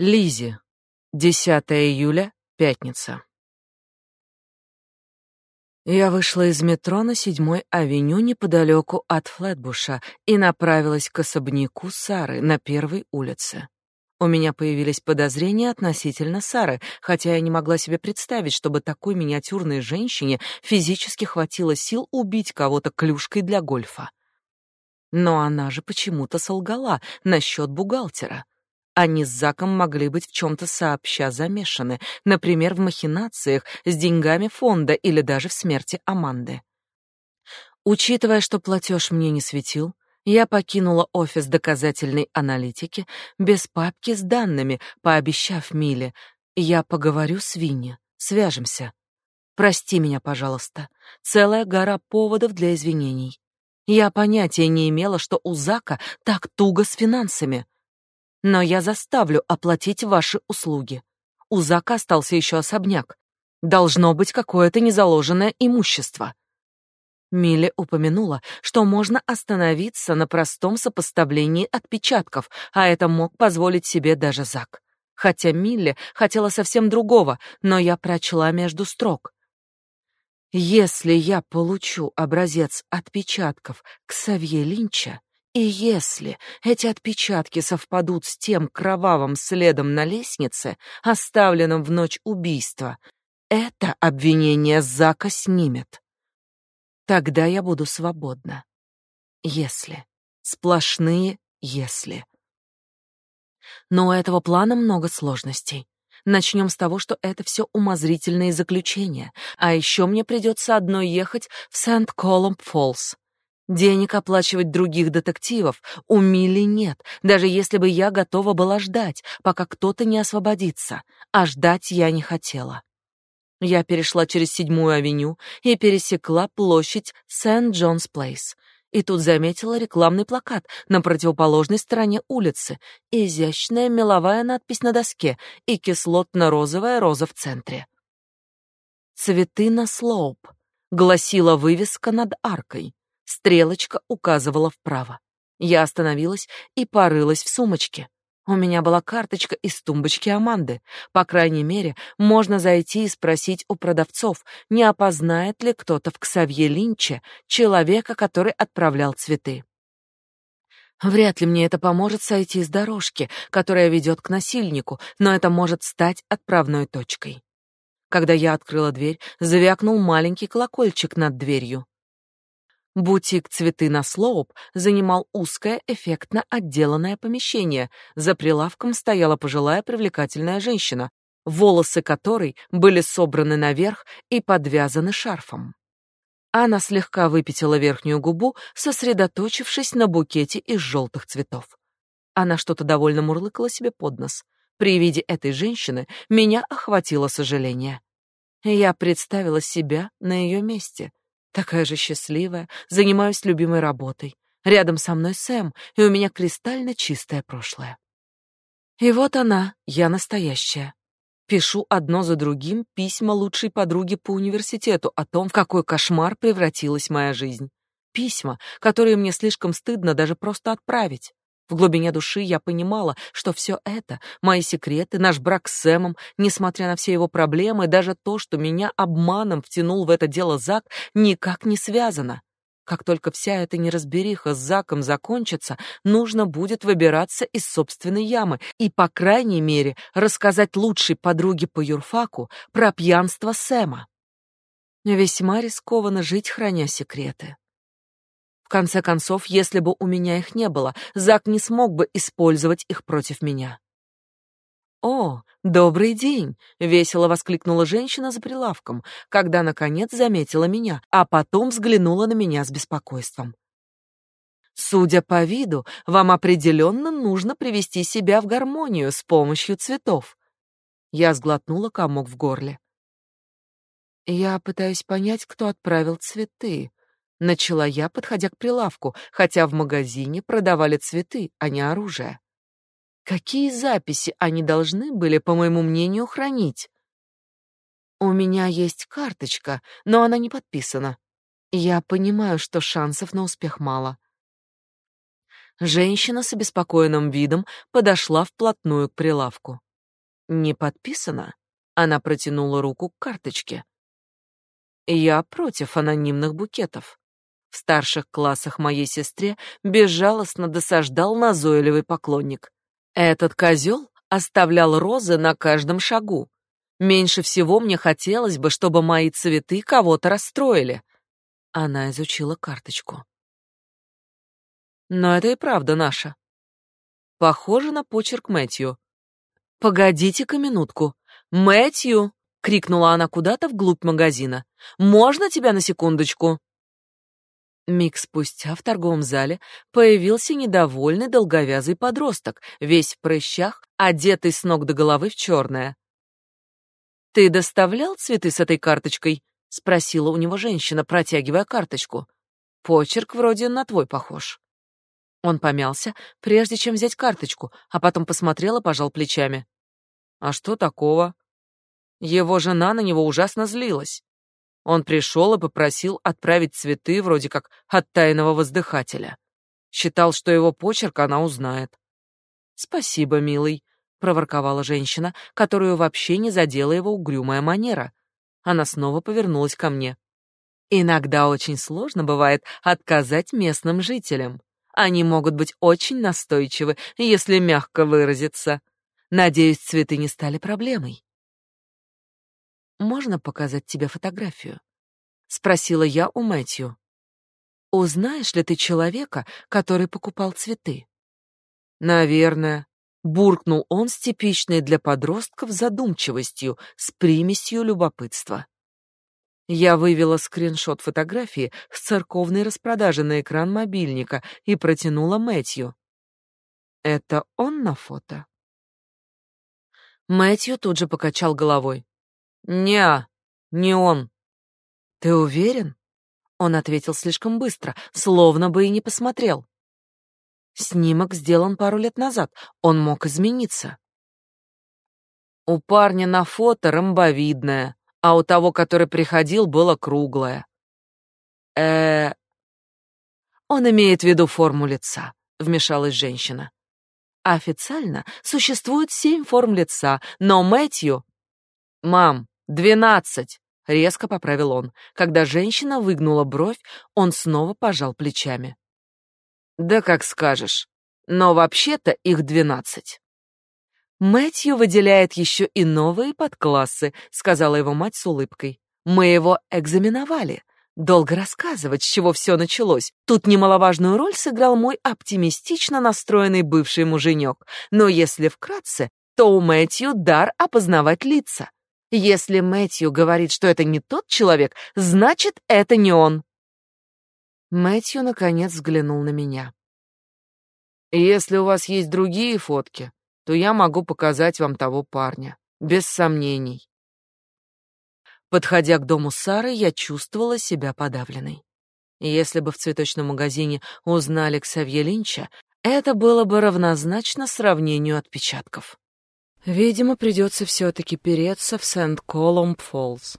Лизи. 10 июля, пятница. Я вышла из метро на седьмой авеню неподалеку от Флетбуша и направилась к особняку Сары на первой улице. У меня появились подозрения относительно Сары, хотя я не могла себе представить, чтобы такой миниатюрной женщине физически хватило сил убить кого-то клюшкой для гольфа. Но она же почему-то солгала насчет бухгалтера. Они с Заком могли быть в чем-то сообща замешаны, например, в махинациях с деньгами фонда или даже в смерти Аманды. Учитывая, что платеж мне не светил, я покинула офис доказательной аналитики без папки с данными, пообещав Миле, я поговорю с Винни, свяжемся. Прости меня, пожалуйста. Целая гора поводов для извинений. Я понятия не имела, что у Зака так туго с финансами. Но я заставлю оплатить ваши услуги. У Зака остался еще особняк. Должно быть какое-то незаложенное имущество. Милли упомянула, что можно остановиться на простом сопоставлении отпечатков, а это мог позволить себе даже Зак. Хотя Милли хотела совсем другого, но я прочла между строк. Если я получу образец отпечатков Ксавье Линча, и если эти отпечатки совпадут с тем кровавым следом на лестнице, оставленным в ночь убийства, это обвинение Зака снимет. Тогда я буду свободна. Если. Сплошные «если». Но у этого плана много сложностей. Начнем с того, что это все умозрительные заключения, а еще мне придется одной ехать в Сент-Колумб-Фоллс. Денег оплачивать других детективов у Милли нет, даже если бы я готова была ждать, пока кто-то не освободится, а ждать я не хотела. Я перешла через седьмую авеню и пересекла площадь Сент-Джонс-Плейс. И тут заметила рекламный плакат на противоположной стороне улицы, изящная меловая надпись на доске и кислотно-розовая роза в центре. «Цветы на слоуп», — гласила вывеска над аркой. Стрелочка указывала вправо. Я остановилась и порылась в сумочке. У меня была карточка из тумбочки Аманды. По крайней мере, можно зайти и спросить у продавцов, не опознает ли кто-то в Ксавье Линче человека, который отправлял цветы. Вряд ли мне это поможет сойти с дорожки, которая ведет к насильнику, но это может стать отправной точкой. Когда я открыла дверь, звякнул маленький колокольчик над дверью. Бутик «Цветы на Слоуп» занимал узкое, эффектно отделанное помещение. За прилавком стояла пожилая привлекательная женщина, волосы которой были собраны наверх и подвязаны шарфом. Она слегка выпятила верхнюю губу, сосредоточившись на букете из желтых цветов. Она что-то довольно мурлыкала себе под нос. При виде этой женщины меня охватило сожаление. Я представила себя на ее месте. Такая же счастливая, занимаюсь любимой работой. Рядом со мной Сэм, и у меня кристально чистое прошлое. И вот она, я настоящая. Пишу одно за другим письма лучшей подруге по университету о том, в какой кошмар превратилась моя жизнь. Письма, которые мне слишком стыдно даже просто отправить. В глубине души я понимала, что все это, мои секреты, наш брак с Сэмом, несмотря на все его проблемы, даже то, что меня обманом втянул в это дело Зак, никак не связано. Как только вся эта неразбериха с Заком закончится, нужно будет выбираться из собственной ямы и, по крайней мере, рассказать лучшей подруге по юрфаку про пьянство Сэма. Весьма рискованно жить, храня секреты. В конце концов, если бы у меня их не было, Зак не смог бы использовать их против меня. «О, добрый день!» — весело воскликнула женщина за прилавком, когда, наконец, заметила меня, а потом взглянула на меня с беспокойством. «Судя по виду, вам определенно нужно привести себя в гармонию с помощью цветов». Я сглотнула комок в горле. «Я пытаюсь понять, кто отправил цветы», Начала я, подходя к прилавку, хотя в магазине продавали цветы, а не оружие. Какие записи они должны были, по моему мнению, хранить? У меня есть карточка, но она не подписана. Я понимаю, что шансов на успех мало. Женщина с обеспокоенным видом подошла вплотную к прилавку. Не подписано. Она протянула руку к карточке. Я против анонимных букетов. В старших классах моей сестре безжалостно досаждал назойливый поклонник. Этот козел оставлял розы на каждом шагу. Меньше всего мне хотелось бы, чтобы мои цветы кого-то расстроили. Она изучила карточку. Но это и правда наша. Похоже на почерк Мэтью. Погодите-ка минутку. Мэтью, крикнула она куда-то вглубь магазина. Можно тебя на секундочку? Миг спустя в торговом зале появился недовольный долговязый подросток, весь в прыщах, одетый с ног до головы в черное. «Ты доставлял цветы с этой карточкой?» — спросила у него женщина, протягивая карточку. «Почерк вроде на твой похож». Он помялся, прежде чем взять карточку, а потом посмотрел и пожал плечами. «А что такого?» Его жена на него ужасно злилась. Он пришел и попросил отправить цветы вроде как от тайного воздыхателя. Считал, что его почерк она узнает. «Спасибо, милый», — проворковала женщина, которую вообще не задела его угрюмая манера. Она снова повернулась ко мне. «Иногда очень сложно бывает отказать местным жителям. Они могут быть очень настойчивы, если мягко выразиться. Надеюсь, цветы не стали проблемой». Можно показать тебе фотографию? спросила я у Мэтью. Узнаешь ли ты человека, который покупал цветы? Наверное, буркнул он с типичной для подростков задумчивостью, с примесью любопытства. Я вывела скриншот фотографии с церковной распродажи на экран мобильника и протянула Мэтью. Это он на фото? Мэтью тут же покачал головой. «Не, не он». «Ты уверен?» Он ответил слишком быстро, словно бы и не посмотрел. Снимок сделан пару лет назад, он мог измениться. У парня на фото ромбовидное, а у того, который приходил, было круглое. э Он имеет в виду форму лица, вмешалась женщина. Официально существует семь форм лица, но Мэтью «Мам, двенадцать!» — резко поправил он. Когда женщина выгнула бровь, он снова пожал плечами. «Да как скажешь. Но вообще-то их двенадцать». «Мэтью выделяет еще и новые подклассы», — сказала его мать с улыбкой. «Мы его экзаменовали. Долго рассказывать, с чего все началось. Тут немаловажную роль сыграл мой оптимистично настроенный бывший муженек. Но если вкратце, то у Мэтью дар опознавать лица. Если Мэтью говорит, что это не тот человек, значит, это не он. Мэтью наконец взглянул на меня. Если у вас есть другие фотки, то я могу показать вам того парня, без сомнений. Подходя к дому Сары, я чувствовала себя подавленной. Если бы в цветочном магазине узнали Ксавье Линча, это было бы равнозначно сравнению отпечатков. Видимо, придется все-таки переться в Сент-Колумб-Фоллс.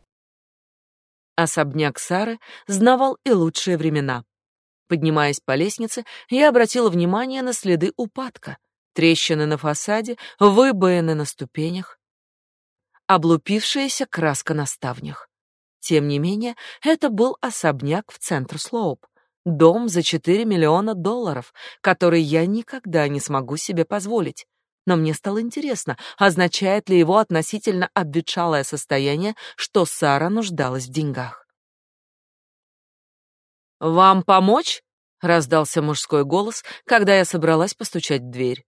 Особняк Сары знавал и лучшие времена. Поднимаясь по лестнице, я обратила внимание на следы упадка, трещины на фасаде, выбоины на ступенях, облупившаяся краска на ставнях. Тем не менее, это был особняк в центр Слоуп, дом за 4 миллиона долларов, который я никогда не смогу себе позволить но мне стало интересно, означает ли его относительно обветшалое состояние, что Сара нуждалась в деньгах. «Вам помочь?» — раздался мужской голос, когда я собралась постучать в дверь.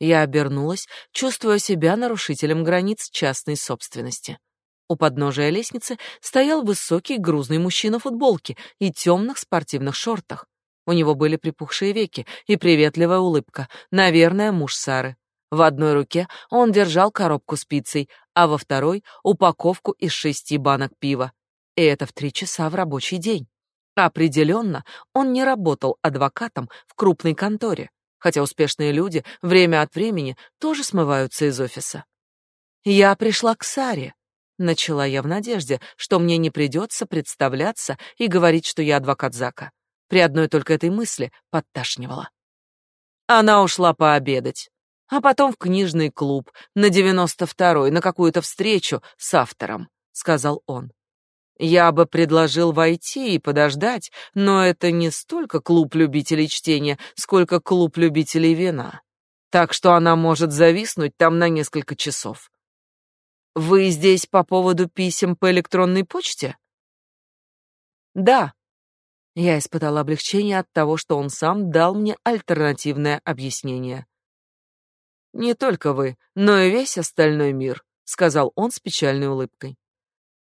Я обернулась, чувствуя себя нарушителем границ частной собственности. У подножия лестницы стоял высокий грузный мужчина в футболке и темных спортивных шортах. У него были припухшие веки и приветливая улыбка, наверное, муж Сары. В одной руке он держал коробку с пиццей, а во второй — упаковку из шести банок пива. И это в три часа в рабочий день. Определенно, он не работал адвокатом в крупной конторе, хотя успешные люди время от времени тоже смываются из офиса. «Я пришла к Саре», — начала я в надежде, что мне не придется представляться и говорить, что я адвокат Зака. При одной только этой мысли подташнивала. Она ушла пообедать. А потом в книжный клуб на 92-й на какую-то встречу с автором, сказал он. Я бы предложил войти и подождать, но это не столько клуб любителей чтения, сколько клуб любителей вина. Так что она может зависнуть там на несколько часов. Вы здесь по поводу писем по электронной почте? Да. Я испытала облегчение от того, что он сам дал мне альтернативное объяснение. Не только вы, но и весь остальной мир, сказал он с печальной улыбкой.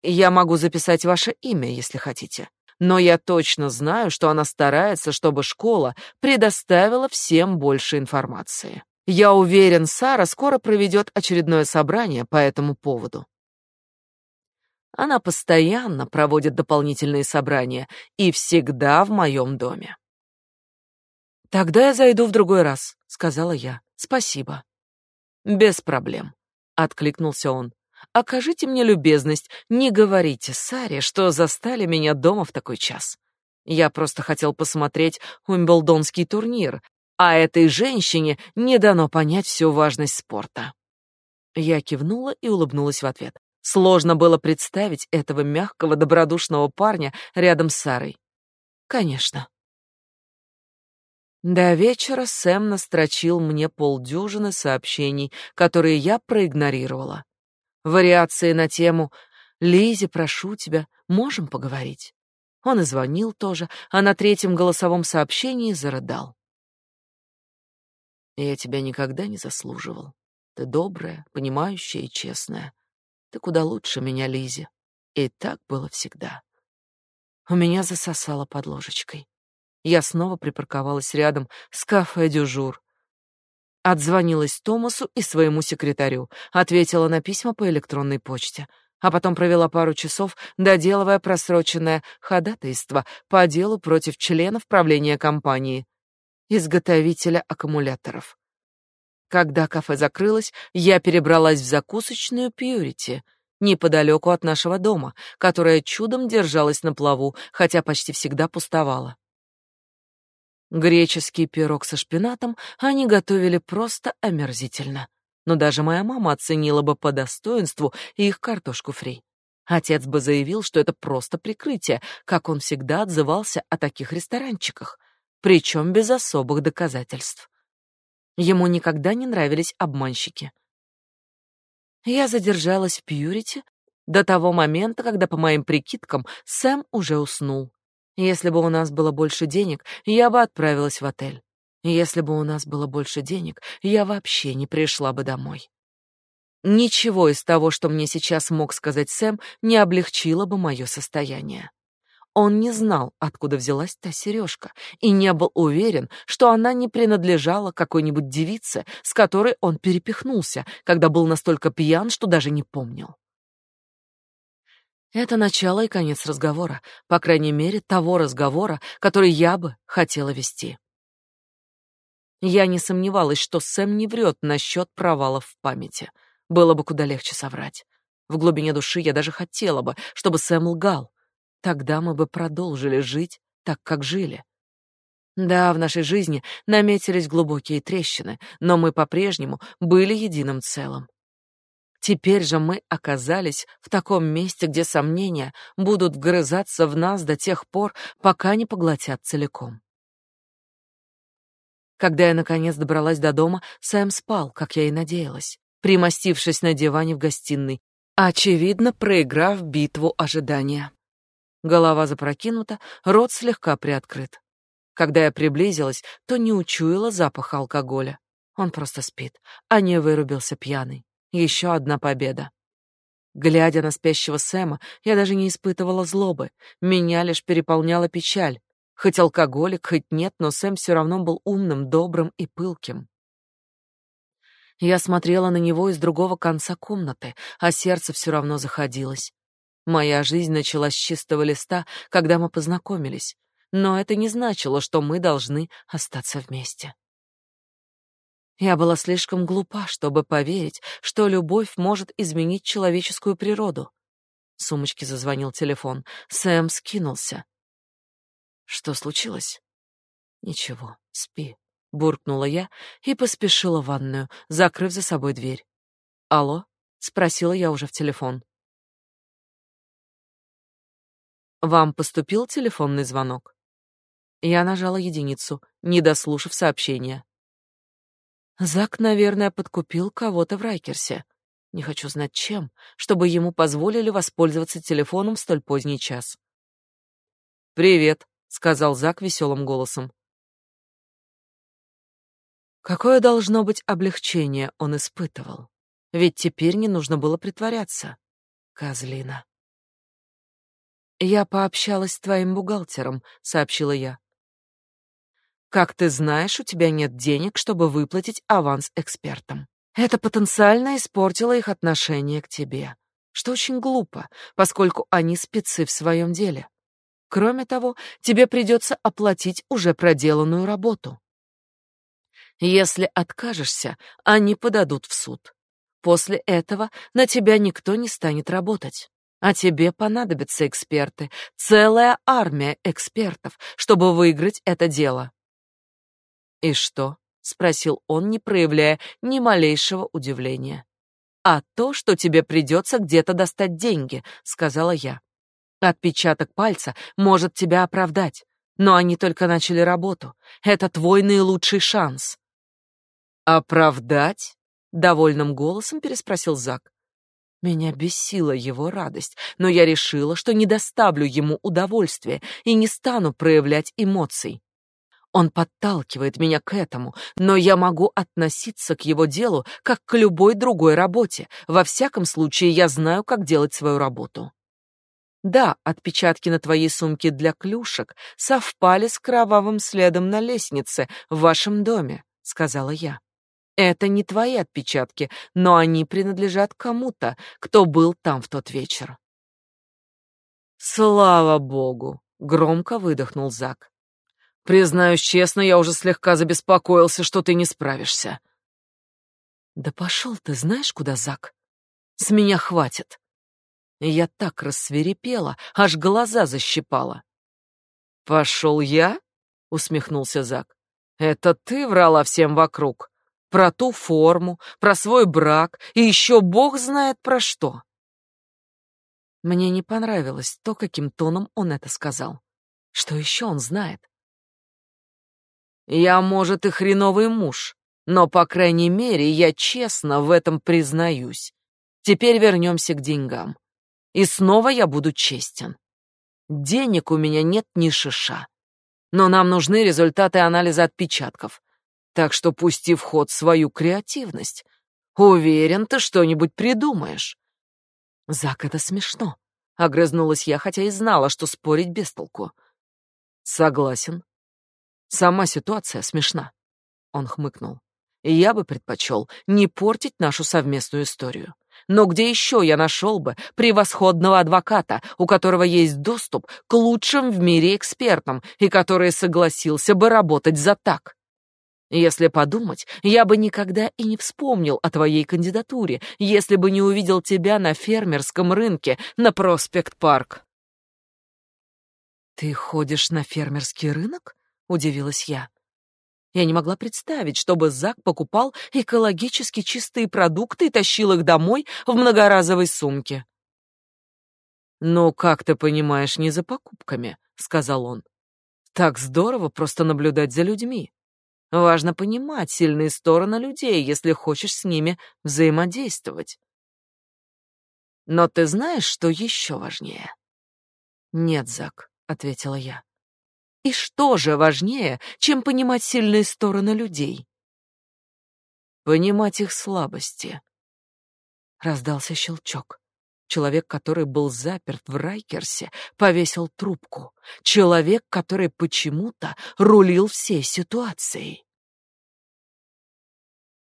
Я могу записать ваше имя, если хотите. Но я точно знаю, что она старается, чтобы школа предоставила всем больше информации. Я уверен, Сара скоро проведет очередное собрание по этому поводу. Она постоянно проводит дополнительные собрания и всегда в моем доме. Тогда я зайду в другой раз, сказала я. Спасибо. Без проблем, откликнулся он. Окажите мне любезность, не говорите Саре, что застали меня дома в такой час. Я просто хотел посмотреть Уимблдонский турнир, а этой женщине не дано понять всю важность спорта. Я кивнула и улыбнулась в ответ. Сложно было представить этого мягкого, добродушного парня рядом с Сарой. Конечно. До вечера Сэм настрочил мне полдюжины сообщений, которые я проигнорировала. Вариации на тему «Лизе, прошу тебя, можем поговорить?» Он и звонил тоже, а на третьем голосовом сообщении зарыдал. «Я тебя никогда не заслуживал. Ты добрая, понимающая и честная. Ты куда лучше меня, Лизе. И так было всегда». У меня засосало под ложечкой. Я снова припарковалась рядом с кафе «Дюжур», Отзвонилась Томасу и своему секретарю, ответила на письма по электронной почте, а потом провела пару часов, доделывая просроченное ходатайство по делу против членов правления компании, изготовителя аккумуляторов. Когда кафе закрылось, я перебралась в закусочную Пьюрити, неподалеку от нашего дома, которая чудом держалась на плаву, хотя почти всегда пустовала. Греческий пирог со шпинатом они готовили просто омерзительно. Но даже моя мама оценила бы по достоинству их картошку фри. Отец бы заявил, что это просто прикрытие, как он всегда отзывался о таких ресторанчиках, причем без особых доказательств. Ему никогда не нравились обманщики. Я задержалась в Пьюрити до того момента, когда, по моим прикидкам, Сэм уже уснул. Если бы у нас было больше денег, я бы отправилась в отель. Если бы у нас было больше денег, я вообще не пришла бы домой. Ничего из того, что мне сейчас мог сказать Сэм, не облегчило бы мое состояние. Он не знал, откуда взялась та сережка, и не был уверен, что она не принадлежала какой-нибудь девице, с которой он перепихнулся, когда был настолько пьян, что даже не помнил. Это начало и конец разговора, по крайней мере, того разговора, который я бы хотела вести. Я не сомневалась, что Сэм не врет насчет провалов в памяти. Было бы куда легче соврать. В глубине души я даже хотела бы, чтобы Сэм лгал. Тогда мы бы продолжили жить так, как жили. Да, в нашей жизни наметились глубокие трещины, но мы по-прежнему были единым целым. Теперь же мы оказались в таком месте, где сомнения будут вгрызаться в нас до тех пор, пока не поглотят целиком. Когда я наконец добралась до дома, Сэм спал, как я и надеялась, примостившись на диване в гостиной, очевидно, проиграв битву ожидания. Голова запрокинута, рот слегка приоткрыт. Когда я приблизилась, то не учуяла запаха алкоголя. Он просто спит, а не вырубился пьяный. Еще одна победа. Глядя на спящего Сэма, я даже не испытывала злобы, меня лишь переполняла печаль. Хоть алкоголик, хоть нет, но Сэм все равно был умным, добрым и пылким. Я смотрела на него из другого конца комнаты, а сердце все равно заходилось. Моя жизнь началась с чистого листа, когда мы познакомились, но это не значило, что мы должны остаться вместе. Я была слишком глупа, чтобы поверить, что любовь может изменить человеческую природу. В сумочке зазвонил телефон. Сэм скинулся. Что случилось? Ничего, спи. буркнула я и поспешила в ванную, закрыв за собой дверь. Алло, спросила я уже в телефон. Вам поступил телефонный звонок? Я нажала единицу, не дослушав сообщения. Зак, наверное, подкупил кого-то в Райкерсе. Не хочу знать чем, чтобы ему позволили воспользоваться телефоном в столь поздний час. «Привет», — сказал Зак веселым голосом. Какое должно быть облегчение он испытывал. Ведь теперь не нужно было притворяться. Козлина. «Я пообщалась с твоим бухгалтером», — сообщила я. «Как ты знаешь, у тебя нет денег, чтобы выплатить аванс экспертам. Это потенциально испортило их отношение к тебе, что очень глупо, поскольку они спецы в своем деле. Кроме того, тебе придется оплатить уже проделанную работу. Если откажешься, они подадут в суд. После этого на тебя никто не станет работать. А тебе понадобятся эксперты, целая армия экспертов, чтобы выиграть это дело. И что? спросил он, не проявляя ни малейшего удивления. А то, что тебе придется где-то достать деньги, сказала я. Отпечаток пальца может тебя оправдать, но они только начали работу. Это твой наилучший шанс. Оправдать? довольным голосом переспросил Зак. Меня бесила его радость, но я решила, что не доставлю ему удовольствия и не стану проявлять эмоций. Он подталкивает меня к этому, но я могу относиться к его делу как к любой другой работе. Во всяком случае, я знаю, как делать свою работу. Да, отпечатки на твоей сумке для клюшек совпали с кровавым следом на лестнице в вашем доме, сказала я. Это не твои отпечатки, но они принадлежат кому-то, кто был там в тот вечер. Слава богу, громко выдохнул Зак. Признаюсь честно, я уже слегка забеспокоился, что ты не справишься. Да пошел ты, знаешь куда, Зак? С меня хватит. Я так рассверепела, аж глаза защипала. Пошел я? усмехнулся Зак. Это ты врала всем вокруг про ту форму, про свой брак и еще бог знает про что. Мне не понравилось то, каким тоном он это сказал. Что еще он знает? Я, может, и хреновый муж, но, по крайней мере, я честно в этом признаюсь. Теперь вернемся к деньгам. И снова я буду честен. Денег у меня нет ни шиша. Но нам нужны результаты анализа отпечатков. Так что пусти в ход свою креативность. Уверен, ты что-нибудь придумаешь. Зак, это смешно. Огрызнулась я, хотя и знала, что спорить без. Согласен. Сама ситуация смешна. Он хмыкнул. Я бы предпочел не портить нашу совместную историю. Но где еще я нашел бы превосходного адвоката, у которого есть доступ к лучшим в мире экспертам и который согласился бы работать за так? Если подумать, я бы никогда и не вспомнил о твоей кандидатуре, если бы не увидел тебя на фермерском рынке на Проспект-парк. Ты ходишь на фермерский рынок? Удивилась я. Я не могла представить, чтобы Зак покупал экологически чистые продукты и тащил их домой в многоразовой сумке. «Ну, как ты понимаешь, не за покупками», — сказал он. «Так здорово просто наблюдать за людьми. Важно понимать сильные стороны людей, если хочешь с ними взаимодействовать. Но ты знаешь, что еще важнее? Нет, Зак, ответила я. И что же важнее, чем понимать сильные стороны людей? Понимать их слабости. Раздался щелчок. Человек, который был заперт в Райкерсе, повесил трубку. Человек, который почему-то рулил всей ситуацией.